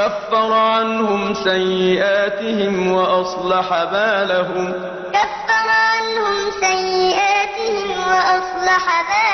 كفر عنهم سيئاتهم وأصلح بالهم. كفر عنهم سيئاتهم وأصلح بالهم